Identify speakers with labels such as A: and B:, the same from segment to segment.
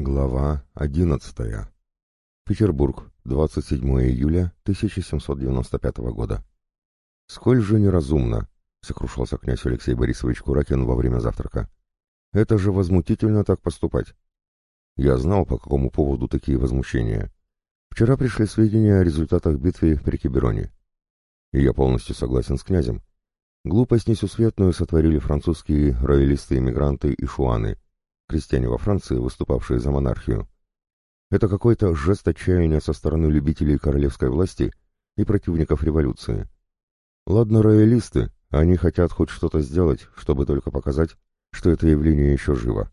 A: Глава 11. Петербург, 27 июля 1795 года. «Сколь же неразумно!» — сокрушался князь Алексей Борисович Куракин во время завтрака. «Это же возмутительно так поступать!» Я знал, по какому поводу такие возмущения. Вчера пришли сведения о результатах битвы при Кибероне. И я полностью согласен с князем. Глупость несусветную сотворили французские роялисты-иммигранты и шуаны — крестьяне во Франции, выступавшие за монархию. Это какой-то жест отчаяния со стороны любителей королевской власти и противников революции. Ладно, роялисты, они хотят хоть что-то сделать, чтобы только показать, что это явление еще живо.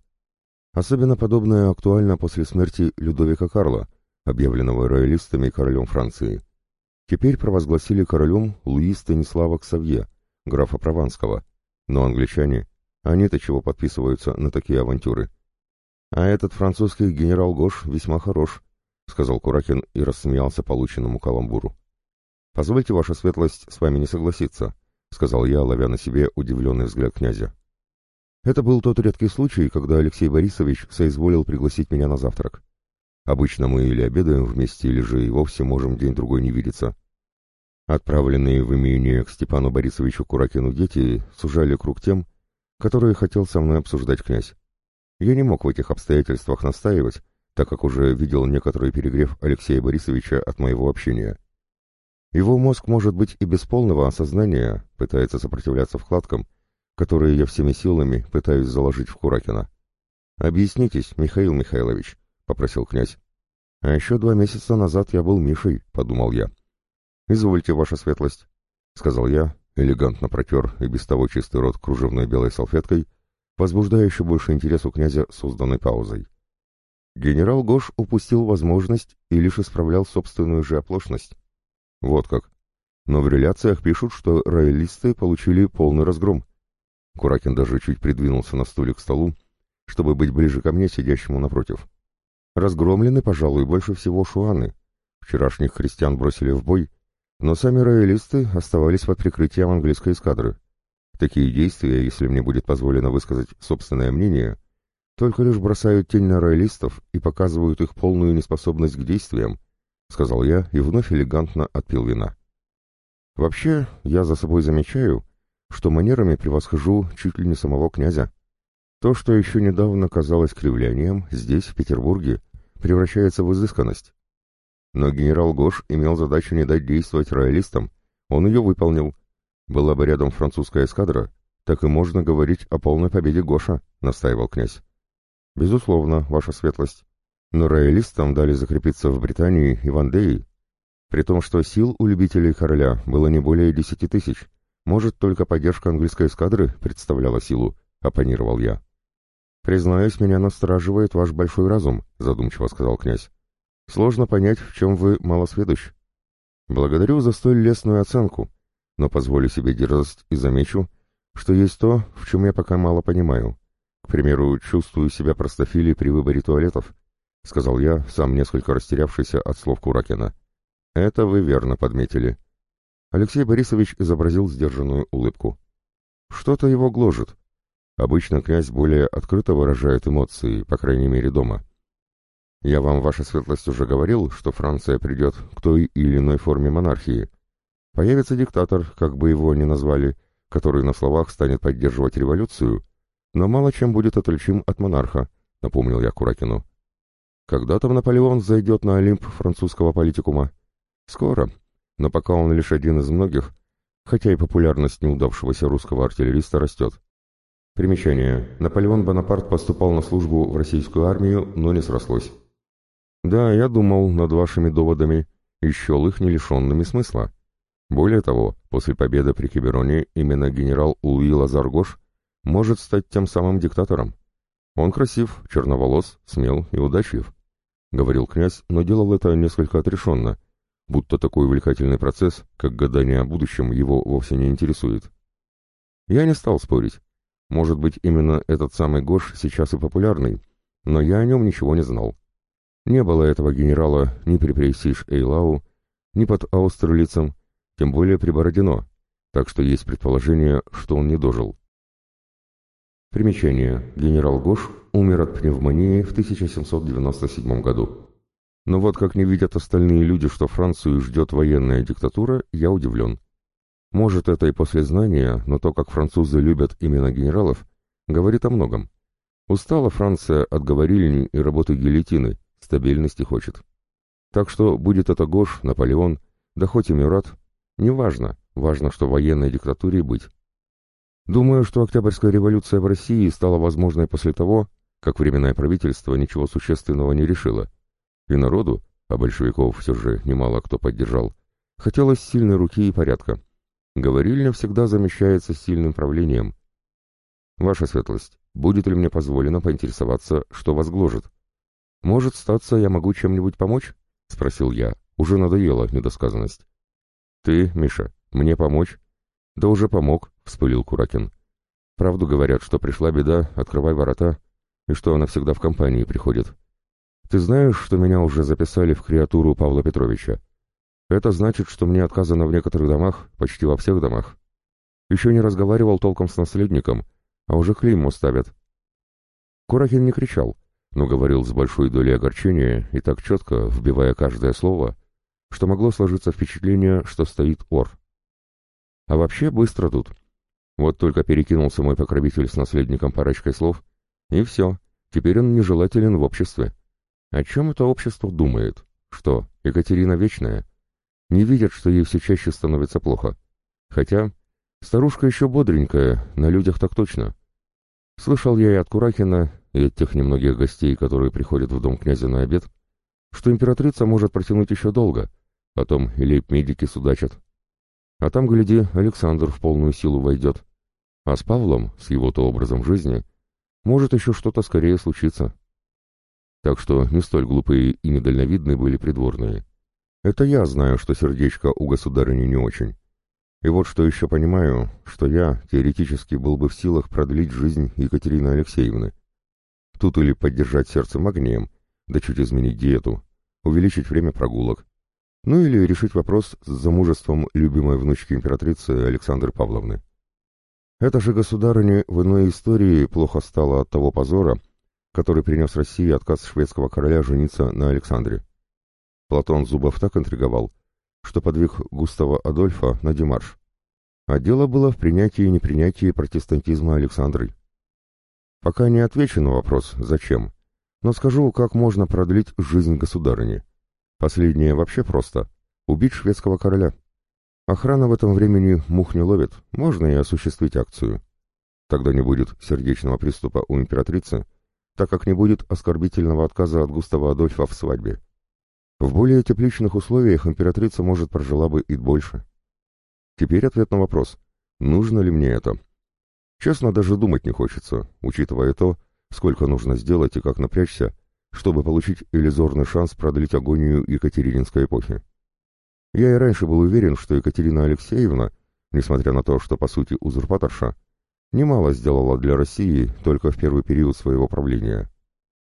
A: Особенно подобное актуально после смерти Людовика Карла, объявленного роялистами королем Франции. Теперь провозгласили королем Луи Станислава Ксавье, графа Прованского, но англичане они-то чего подписываются на такие авантюры? А этот французский генерал Гош весьма хорош, — сказал Куракин и рассмеялся полученному каламбуру. «Позвольте, ваша светлость, с вами не согласиться», — сказал я, ловя на себе удивленный взгляд князя. Это был тот редкий случай, когда Алексей Борисович соизволил пригласить меня на завтрак. Обычно мы или обедаем вместе, или же и вовсе можем день-другой не видеться. Отправленные в имение к Степану Борисовичу Куракину дети сужали круг тем, которые хотел со мной обсуждать князь. Я не мог в этих обстоятельствах настаивать, так как уже видел некоторый перегрев Алексея Борисовича от моего общения. Его мозг, может быть, и без полного осознания пытается сопротивляться вкладкам, которые я всеми силами пытаюсь заложить в Куракина. «Объяснитесь, Михаил Михайлович», — попросил князь. «А еще два месяца назад я был Мишей», — подумал я. «Извольте, ваша светлость», — сказал я, элегантно протер и без того чистый рот кружевной белой салфеткой, возбуждая еще больше интерес у князя созданной паузой. Генерал Гош упустил возможность и лишь исправлял собственную же оплошность. Вот как. Но в реляциях пишут, что роялисты получили полный разгром. Куракин даже чуть придвинулся на стуле к столу, чтобы быть ближе ко мне, сидящему напротив. Разгромлены, пожалуй, больше всего шуаны. Вчерашних христиан бросили в бой, но сами роялисты оставались под прикрытием английской эскадры. Такие действия, если мне будет позволено высказать собственное мнение, только лишь бросают тень на роялистов и показывают их полную неспособность к действиям, сказал я и вновь элегантно отпил вина. Вообще, я за собой замечаю, что манерами превосхожу чуть ли не самого князя. То, что еще недавно казалось кривлянием, здесь, в Петербурге, превращается в изысканность. Но генерал Гош имел задачу не дать действовать роялистам. Он ее выполнил. Была бы рядом французская эскадра, так и можно говорить о полной победе Гоша, настаивал князь. Безусловно, ваша светлость. Но роялистам дали закрепиться в Британии и в Андее, при том, что сил у любителей короля было не более десяти тысяч. Может, только поддержка английской эскадры представляла силу, оппонировал я. «Признаюсь, меня настораживает ваш большой разум», — задумчиво сказал князь. Сложно понять, в чем вы малосведущ. Благодарю за столь лестную оценку, но позволю себе дерзость и замечу, что есть то, в чем я пока мало понимаю. К примеру, чувствую себя простофилей при выборе туалетов, — сказал я, сам несколько растерявшийся от слов Куракина. Это вы верно подметили. Алексей Борисович изобразил сдержанную улыбку. Что-то его гложет. Обычно князь более открыто выражает эмоции, по крайней мере дома. Я вам, ваша светлость, уже говорил, что Франция придет к той или иной форме монархии. Появится диктатор, как бы его ни назвали, который на словах станет поддерживать революцию, но мало чем будет отличим от монарха, напомнил я Куракину. Когда там Наполеон зайдет на Олимп французского политикума? Скоро, но пока он лишь один из многих, хотя и популярность неудавшегося русского артиллериста растет. Примечание. Наполеон Бонапарт поступал на службу в российскую армию, но не срослось. Да, я думал над вашими доводами и их не лишенными смысла. Более того, после победы при Кибероне именно генерал Луи Лазаргош может стать тем самым диктатором. Он красив, черноволос, смел и удачлив. Говорил князь, но делал это несколько отрешенно, будто такой увлекательный процесс, как гадание о будущем, его вовсе не интересует. Я не стал спорить. Может быть, именно этот самый Гош сейчас и популярный, но я о нем ничего не знал. Не было этого генерала ни при престиж Эйлау, ни под Аустерлицем, тем более при Бородино, так что есть предположение, что он не дожил. Примечание. Генерал Гош умер от пневмонии в 1797 году. Но вот как не видят остальные люди, что Францию ждет военная диктатура, я удивлен. Может, это и после знания, но то, как французы любят имена генералов, говорит о многом. Устала Франция от говорильни и работы гильотины, стабильности хочет. Так что будет это Гош, Наполеон, да хоть и Мюрат, неважно, важно, что военной диктатуре быть. Думаю, что Октябрьская революция в России стала возможной после того, как Временное правительство ничего существенного не решило. И народу, а большевиков все же немало кто поддержал, хотелось сильной руки и порядка. Говорильня всегда замещается сильным правлением. Ваша светлость, будет ли мне позволено поинтересоваться, что вас гложет? Может, статься, я могу чем-нибудь помочь? — спросил я. Уже надоела недосказанность. Ты, Миша, мне помочь? Да уже помог, — вспылил Куракин. Правду говорят, что пришла беда, открывай ворота, и что она всегда в компании приходит. Ты знаешь, что меня уже записали в креатуру Павла Петровича? Это значит, что мне отказано в некоторых домах, почти во всех домах. Еще не разговаривал толком с наследником, а уже клеймо ставят. Куракин не кричал, но говорил с большой долей огорчения и так четко, вбивая каждое слово, что могло сложиться впечатление, что стоит ор. А вообще быстро тут. Вот только перекинулся мой покровитель с наследником парочкой слов, и все, теперь он нежелателен в обществе. О чем это общество думает? Что, Екатерина вечная? Не видят, что ей все чаще становится плохо. Хотя, старушка еще бодренькая, на людях так точно. Слышал я и от Куракина, и от тех немногих гостей, которые приходят в дом князя на обед, что императрица может протянуть еще долго, потом лейб-медики судачат. А там, гляди, Александр в полную силу войдет. А с Павлом, с его-то образом жизни, может еще что-то скорее случиться. Так что не столь глупые и недальновидные были придворные. Это я знаю, что сердечко у государыни не очень. И вот что еще понимаю, что я теоретически был бы в силах продлить жизнь Екатерины Алексеевны. Тут или поддержать сердце магнием, да чуть изменить диету, увеличить время прогулок, ну или решить вопрос с замужеством любимой внучки императрицы Александры Павловны. Это же государыне в иной истории плохо стало от того позора, который принес России отказ шведского короля жениться на Александре. Платон Зубов так интриговал, что подвиг Густава Адольфа на демарш. А дело было в принятии и непринятии протестантизма Александры. Пока не отвечу на вопрос «зачем?», но скажу, как можно продлить жизнь государыни. Последнее вообще просто — убить шведского короля. Охрана в этом времени мух не ловит, можно и осуществить акцию. Тогда не будет сердечного приступа у императрицы, так как не будет оскорбительного отказа от Густава Адольфа в свадьбе. В более тепличных условиях императрица, может, прожила бы и больше. Теперь ответ на вопрос, нужно ли мне это. Честно, даже думать не хочется, учитывая то, сколько нужно сделать и как напрячься, чтобы получить иллюзорный шанс продлить агонию Екатерининской эпохи. Я и раньше был уверен, что Екатерина Алексеевна, несмотря на то, что по сути узурпаторша, немало сделала для России только в первый период своего правления.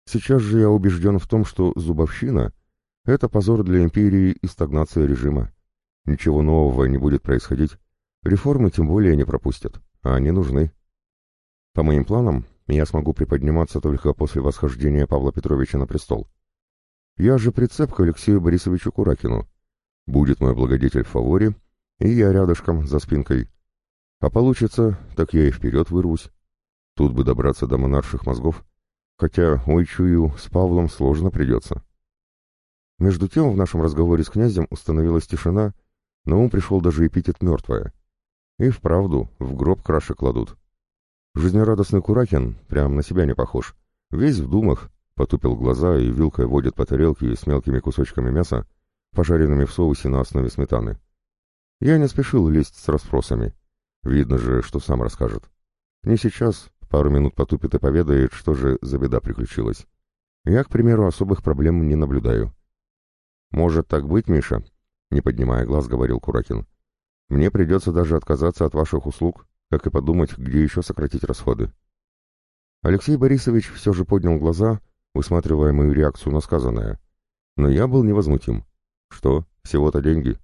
A: Сейчас же я убежден в том, что зубовщина — это позор для империи и стагнация режима. Ничего нового не будет происходить. Реформы тем более не пропустят, а они нужны. По моим планам, я смогу приподниматься только после восхождения Павла Петровича на престол. Я же прицеп к Алексею Борисовичу Куракину. Будет мой благодетель в фаворе, и я рядышком, за спинкой. А получится, так я и вперед вырвусь. Тут бы добраться до монарших мозгов. Хотя, ой, чую, с Павлом сложно придется. Между тем в нашем разговоре с князем установилась тишина, но ум пришел даже эпитет «мертвая». И вправду, в гроб краши кладут. Жизнерадостный Куракин прям на себя не похож. Весь в думах, потупил глаза и вилкой водит по тарелке с мелкими кусочками мяса, пожаренными в соусе на основе сметаны. Я не спешил лезть с расспросами. Видно же, что сам расскажет. Не сейчас, пару минут потупит и поведает, что же за беда приключилась. Я, к примеру, особых проблем не наблюдаю. «Может так быть, Миша?» — не поднимая глаз, говорил Куракин. «Мне придется даже отказаться от ваших услуг, как и подумать, где еще сократить расходы». Алексей Борисович все же поднял глаза, высматривая мою реакцию на сказанное. Но я был невозмутим. «Что? Всего-то деньги?»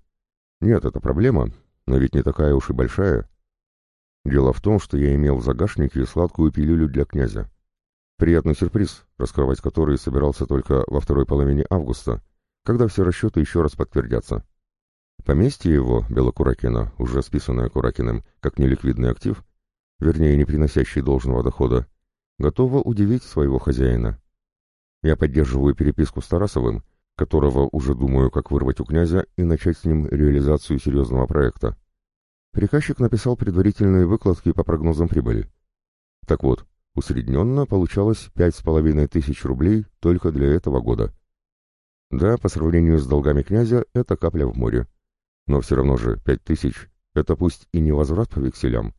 A: «Нет, это проблема, но ведь не такая уж и большая. Дело в том, что я имел в загашнике сладкую пилюлю для князя. Приятный сюрприз, раскрывать который собирался только во второй половине августа, когда все расчеты еще раз подтвердятся. Поместье его, Белокуракина, уже списанное Куракиным как неликвидный актив, вернее, не приносящий должного дохода, готово удивить своего хозяина. Я поддерживаю переписку с Тарасовым, которого уже думаю, как вырвать у князя и начать с ним реализацию серьезного проекта. Приказчик написал предварительные выкладки по прогнозам прибыли. Так вот, усредненно получалось пять с половиной тысяч рублей только для этого года. Да, по сравнению с долгами князя, это капля в море. Но все равно же пять тысяч — это пусть и не возврат по векселям,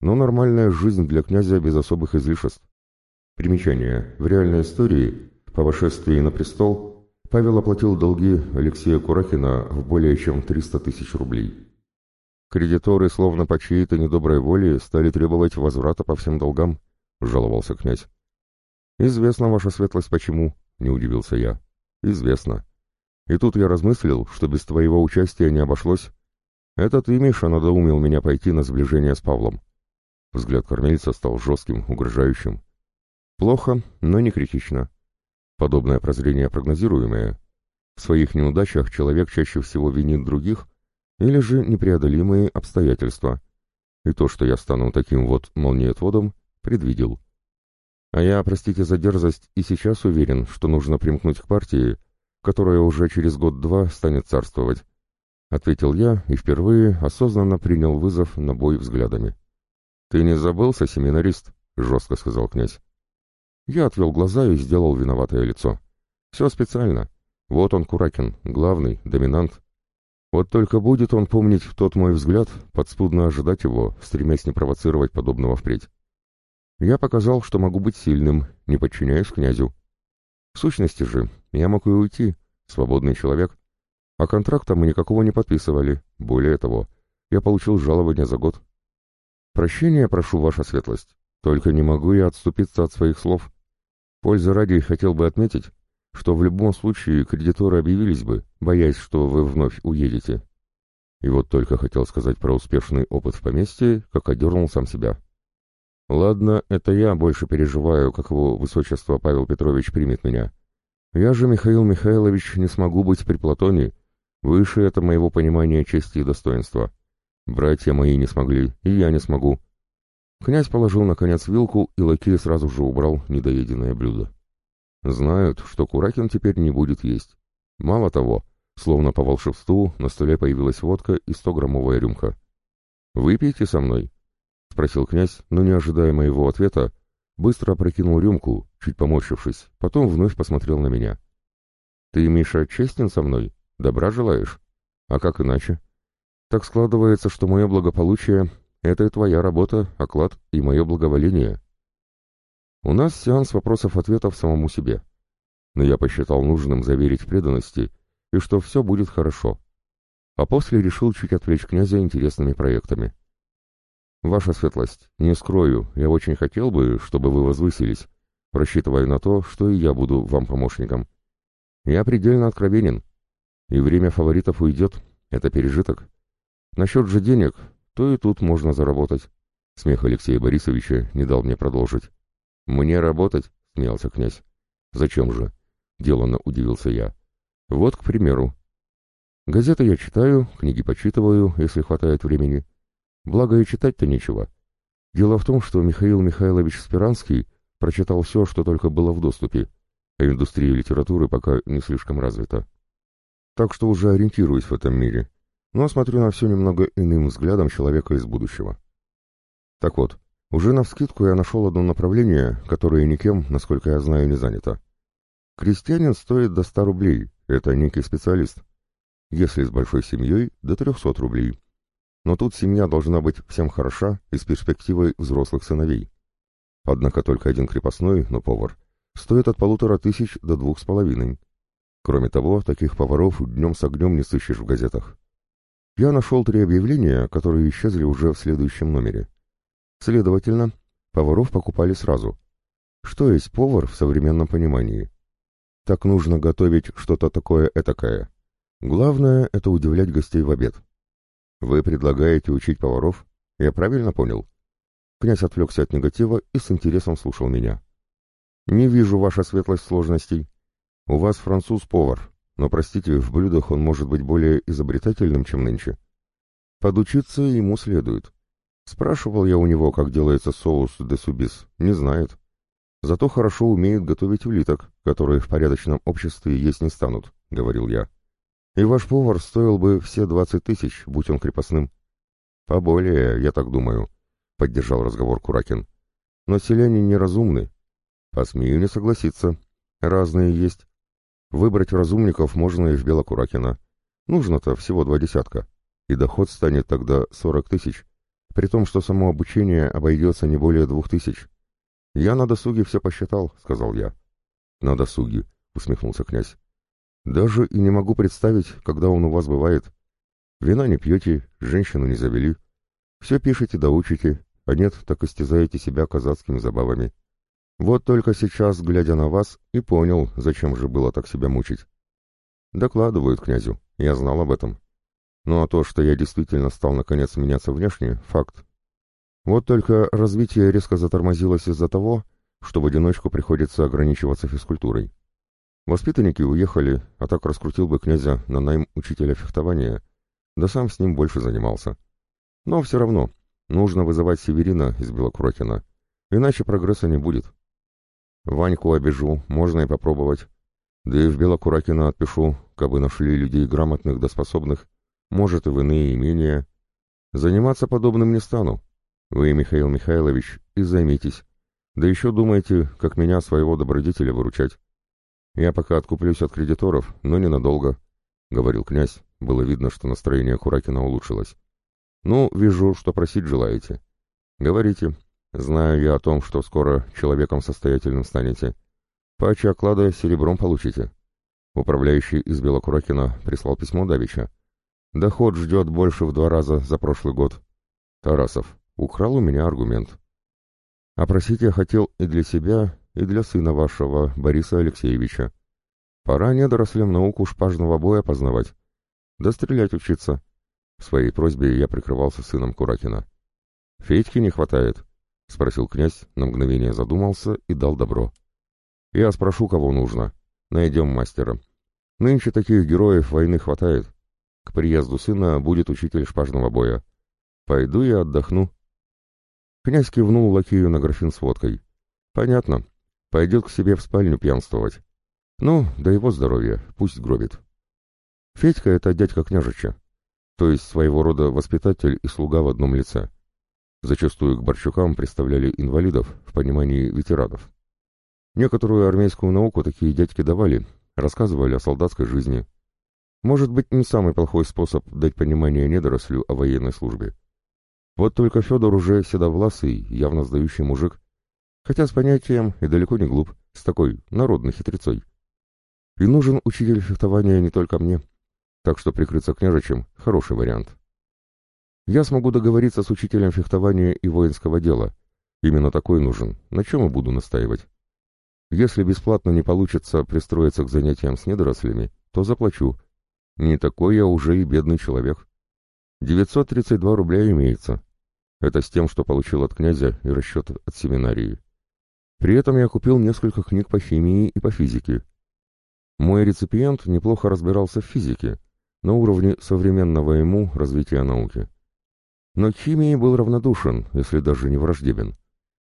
A: но нормальная жизнь для князя без особых излишеств. Примечание. В реальной истории, по вошествии на престол, Павел оплатил долги Алексея Куракина в более чем 300 тысяч рублей. Кредиторы, словно по чьей-то недоброй воле, стали требовать возврата по всем долгам, — жаловался князь. «Известно, ваша светлость, почему», — не удивился я. «Известно. И тут я размыслил, что без твоего участия не обошлось. Это ты, Миша, надоумил меня пойти на сближение с Павлом». Взгляд кормильца стал жестким, угрожающим. «Плохо, но не критично. Подобное прозрение прогнозируемое. В своих неудачах человек чаще всего винит других, или же непреодолимые обстоятельства. И то, что я стану таким вот молниетводом, предвидел. А я, простите за дерзость, и сейчас уверен, что нужно примкнуть к партии, которая уже через год-два станет царствовать. Ответил я и впервые осознанно принял вызов на бой взглядами. «Ты не забылся, семинарист?» — жестко сказал князь. Я отвел глаза и сделал виноватое лицо. «Все специально. Вот он, Куракин, главный, доминант, вот только будет он помнить тот мой взгляд, подспудно ожидать его, стремясь не провоцировать подобного впредь. Я показал, что могу быть сильным, не подчиняясь князю. В сущности же, я мог и уйти, свободный человек. А контракта мы никакого не подписывали. Более того, я получил жалование за год. Прощения прошу, ваша светлость. Только не могу я отступиться от своих слов. Пользы ради хотел бы отметить, что в любом случае кредиторы объявились бы, боясь, что вы вновь уедете. И вот только хотел сказать про успешный опыт в поместье, как одернул сам себя. Ладно, это я больше переживаю, как его высочество Павел Петрович примет меня. Я же, Михаил Михайлович, не смогу быть при Платоне. Выше это моего понимания чести и достоинства. Братья мои не смогли, и я не смогу. Князь положил, наконец, вилку, и лакей сразу же убрал недоеденное блюдо. Знают, что Куракин теперь не будет есть. Мало того, словно по волшебству, на столе появилась водка и стограммовая рюмка. «Выпейте со мной?» — спросил князь, но, не ожидая моего ответа, быстро опрокинул рюмку, чуть поморщившись, потом вновь посмотрел на меня. «Ты, Миша, честен со мной? Добра желаешь? А как иначе? Так складывается, что мое благополучие — это и твоя работа, оклад и мое благоволение. У нас сеанс вопросов-ответов самому себе. Но я посчитал нужным заверить преданности и что все будет хорошо. А после решил чуть отвлечь князя интересными проектами. Ваша светлость, не скрою, я очень хотел бы, чтобы вы возвысились, рассчитывая на то, что и я буду вам помощником. Я предельно откровенен, и время фаворитов уйдет, это пережиток. Насчет же денег, то и тут можно заработать. Смех Алексея Борисовича не дал мне продолжить. «Мне работать?» — смеялся князь. «Зачем же?» — деланно удивился я. «Вот, к примеру. Газеты я читаю, книги почитываю, если хватает времени. Благо и читать-то нечего. Дело в том, что Михаил Михайлович Спиранский прочитал все, что только было в доступе, а индустрия литературы пока не слишком развита. Так что уже ориентируюсь в этом мире, но смотрю на все немного иным взглядом человека из будущего. Так вот, уже навскидку я нашел одно направление, которое никем, насколько я знаю, не занято. Крестьянин стоит до 100 рублей, это некий специалист. Если с большой семьей, до 300 рублей. Но тут семья должна быть всем хороша и с перспективой взрослых сыновей. Однако только один крепостной, но повар, стоит от полутора тысяч до двух с половиной. Кроме того, таких поваров днем с огнем не сыщешь в газетах. Я нашел три объявления, которые исчезли уже в следующем номере. Следовательно, поваров покупали сразу. Что есть повар в современном понимании? Так нужно готовить что-то такое этакое. Главное — это удивлять гостей в обед. Вы предлагаете учить поваров? Я правильно понял? Князь отвлекся от негатива и с интересом слушал меня. «Не вижу, ваша светлость, сложностей. У вас француз-повар, но, простите, в блюдах он может быть более изобретательным, чем нынче. Подучиться ему следует. Спрашивал я у него, как делается соус де субис, не знает. Зато хорошо умеет готовить улиток, которые в порядочном обществе есть не станут, — говорил я. И ваш повар стоил бы все двадцать тысяч, будь он крепостным. Поболее, я так думаю, — поддержал разговор Куракин. Но селяне неразумны. Посмею не согласиться. Разные есть. Выбрать разумников можно и в Белокуракина. Нужно-то всего два десятка. И доход станет тогда сорок тысяч, при том, что само обучение обойдется не более двух тысяч. «Я на досуге все посчитал», — сказал я. «На досуге», — усмехнулся князь. «Даже и не могу представить, когда он у вас бывает. Вина не пьете, женщину не завели. Все пишете да учите, а нет, так истязаете себя казацкими забавами. Вот только сейчас, глядя на вас, и понял, зачем же было так себя мучить. Докладывают князю, я знал об этом. Ну а то, что я действительно стал наконец меняться внешне, факт. Вот только развитие резко затормозилось из-за того, что в одиночку приходится ограничиваться физкультурой. Воспитанники уехали, а так раскрутил бы князя на найм учителя фехтования, да сам с ним больше занимался. Но все равно, нужно вызывать Северина из Белокурокина, иначе прогресса не будет. Ваньку обижу, можно и попробовать. Да и в Белокуракина отпишу, кабы нашли людей грамотных да способных, может и в иные имения. Заниматься подобным не стану, вы, Михаил Михайлович, и займитесь. Да еще думайте, как меня, своего добродетеля, выручать. Я пока откуплюсь от кредиторов, но ненадолго, — говорил князь. Было видно, что настроение Куракина улучшилось. Ну, вижу, что просить желаете. Говорите. Знаю я о том, что скоро человеком состоятельным станете. Пачи оклада серебром получите. Управляющий из Белокуракина прислал письмо Давича. Доход ждет больше в два раза за прошлый год. Тарасов, Украл у меня аргумент. А просить я хотел и для себя, и для сына вашего, Бориса Алексеевича. Пора недорослям науку шпажного боя познавать. Да стрелять учиться. В своей просьбе я прикрывался сыном Куракина. «Федьки не хватает?» — спросил князь, на мгновение задумался и дал добро. «Я спрошу, кого нужно. Найдем мастера. Нынче таких героев войны хватает. К приезду сына будет учитель шпажного боя. Пойду я отдохну». Князь кивнул лакею на графин с водкой. «Понятно. Пойдет к себе в спальню пьянствовать. Ну, да его здоровья, пусть гробит». Федька — это дядька княжича, то есть своего рода воспитатель и слуга в одном лице. Зачастую к Борчукам представляли инвалидов в понимании ветеранов. Некоторую армейскую науку такие дядьки давали, рассказывали о солдатской жизни. Может быть, не самый плохой способ дать понимание недорослю о военной службе. Вот только Федор уже седовласый, явно сдающий мужик, хотя с понятием и далеко не глуп, с такой народной хитрецой. И нужен учитель фехтования не только мне, так что прикрыться княжичем — хороший вариант. Я смогу договориться с учителем фехтования и воинского дела. Именно такой нужен, на чем и буду настаивать. Если бесплатно не получится пристроиться к занятиям с недорослями, то заплачу. Не такой я уже и бедный человек. 932 рубля имеется. Это с тем, что получил от князя и расчет от семинарии. При этом я купил несколько книг по химии и по физике. Мой реципиент неплохо разбирался в физике, на уровне современного ему развития науки. Но к химии был равнодушен, если даже не враждебен.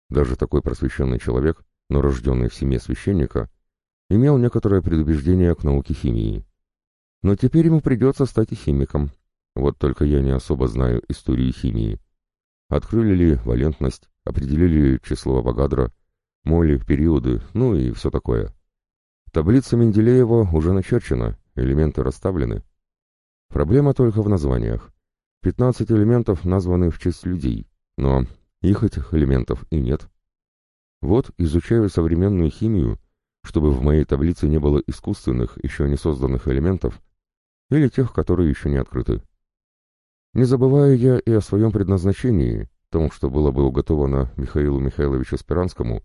A: Даже такой просвещенный человек, но рожденный в семье священника, имел некоторое предубеждение к науке химии. Но теперь ему придется стать и химиком, вот только я не особо знаю истории химии. Открыли ли валентность, определили число Авогадро, моли, периоды, ну и все такое. Таблица Менделеева уже начерчена, элементы расставлены. Проблема только в названиях. 15 элементов названы в честь людей, но их этих элементов и нет. Вот изучаю современную химию, чтобы в моей таблице не было искусственных, еще не созданных элементов, или тех, которые еще не открыты. Не забываю я и о своем предназначении, том, что было бы уготовано Михаилу Михайловичу Спиранскому,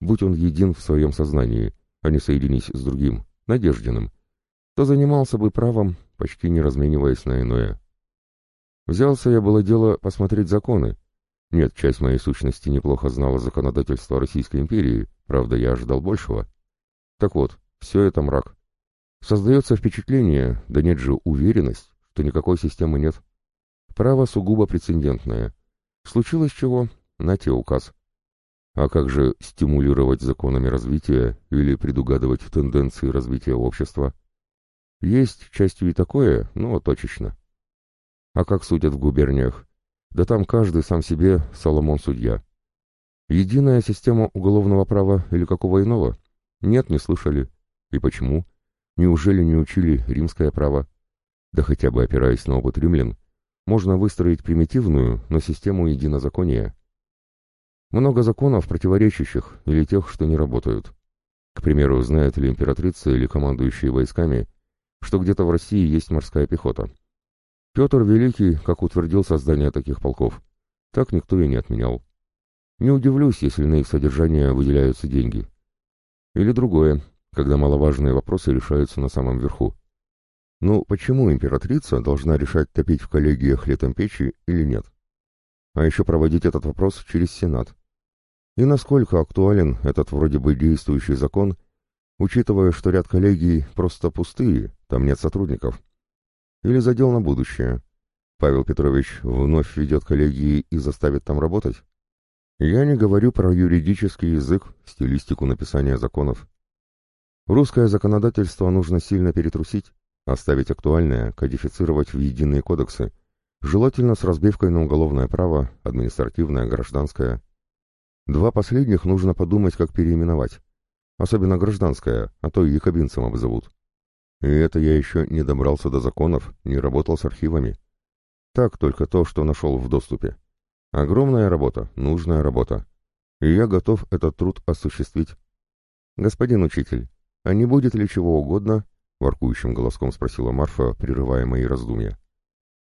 A: будь он един в своем сознании, а не соединись с другим, Надеждиным, то занимался бы правом, почти не размениваясь на иное. Взялся я было дело посмотреть законы, Нет, часть моей сущности неплохо знала законодательство Российской империи, правда, я ожидал большего. Так вот, все это мрак. Создается впечатление, да нет же, уверенность, что никакой системы нет. Право сугубо прецедентное. Случилось чего? На те указ. А как же стимулировать законами развития или предугадывать тенденции развития общества? Есть частью и такое, но точечно. А как судят в губерниях? Да там каждый сам себе Соломон-судья. Единая система уголовного права или какого иного? Нет, не слышали. И почему? Неужели не учили римское право? Да хотя бы опираясь на опыт римлян, можно выстроить примитивную, но систему единозакония. Много законов, противоречащих, или тех, что не работают. К примеру, знает ли императрица или командующие войсками, что где-то в России есть морская пехота. Петр Великий, как утвердил создание таких полков, так никто и не отменял. Не удивлюсь, если на их содержание выделяются деньги. Или другое, когда маловажные вопросы решаются на самом верху. Ну, почему императрица должна решать, топить в коллегиях летом печи или нет? А еще проводить этот вопрос через Сенат. И насколько актуален этот вроде бы действующий закон, учитывая, что ряд коллегий просто пустые, там нет сотрудников. Или задел на будущее. Павел Петрович вновь ведет коллегии и заставит там работать? Я не говорю про юридический язык, стилистику написания законов. Русское законодательство нужно сильно перетрусить, оставить актуальное, кодифицировать в единые кодексы, желательно с разбивкой на уголовное право, административное, гражданское. Два последних нужно подумать, как переименовать. Особенно гражданское, а то и якобинцем обзовут. И это я еще не добрался до законов, не работал с архивами. Так только то, что нашел в доступе. Огромная работа, нужная работа. И я готов этот труд осуществить. Господин учитель, а не будет ли чего угодно, воркующим голоском спросила Марфа, прерывая мои раздумья.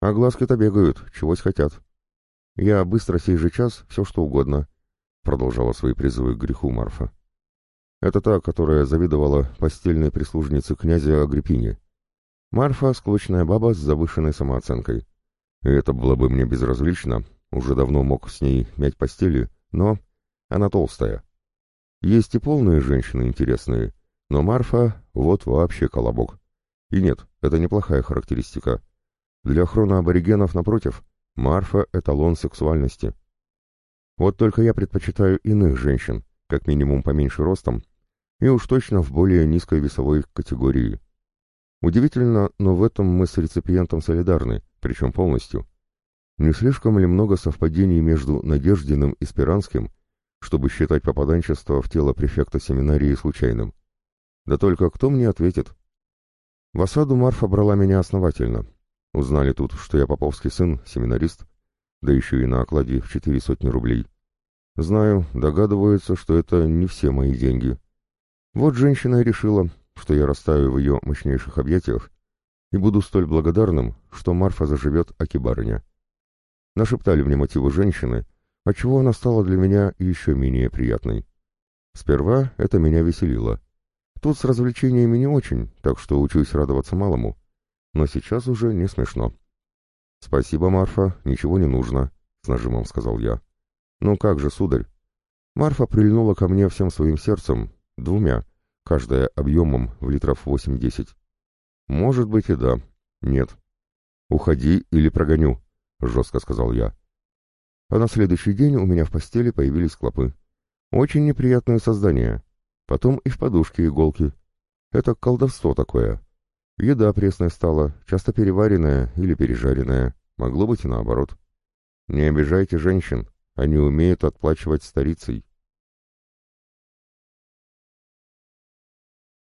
A: А глазки-то бегают, чегось хотят. Я быстро сей же час все что угодно, продолжала свои призывы к греху Марфа. Это та, которая завидовала постельной прислужнице князя Агриппине. Марфа — склочная баба с завышенной самооценкой. И это было бы мне безразлично, уже давно мог с ней мять постели, но она толстая. Есть и полные женщины интересные, но Марфа — вот вообще колобок. И нет, это неплохая характеристика. Для хроноаборигенов, напротив, Марфа — эталон сексуальности. Вот только я предпочитаю иных женщин, как минимум поменьше ростом, и уж точно в более низкой весовой категории. Удивительно, но в этом мы с реципиентом солидарны, причем полностью. Не слишком ли много совпадений между Надеждиным и Спиранским, чтобы считать попаданчество в тело префекта семинарии случайным? Да только кто мне ответит? В осаду Марфа брала меня основательно. Узнали тут, что я поповский сын, семинарист, да еще и на окладе в четыре сотни рублей. Знаю, догадываются, что это не все мои деньги, вот женщина решила, что я растаю в ее мощнейших объятиях и буду столь благодарным, что Марфа заживет Акибарыня. Нашептали мне мотивы женщины, отчего она стала для меня еще менее приятной. Сперва это меня веселило. Тут с развлечениями не очень, так что учусь радоваться малому. Но сейчас уже не смешно. «Спасибо, Марфа, ничего не нужно», — с нажимом сказал я. «Ну как же, сударь?» Марфа прильнула ко мне всем своим сердцем Двумя, каждая объемом в литров 8-10. Может быть и да. Нет. Уходи или прогоню, жестко сказал я. А на следующий день у меня в постели появились клопы. Очень неприятное создание. Потом и в подушке иголки. Это колдовство такое. Еда пресная стала, часто переваренная или пережаренная. Могло быть и наоборот. Не обижайте женщин, они умеют отплачивать старицей.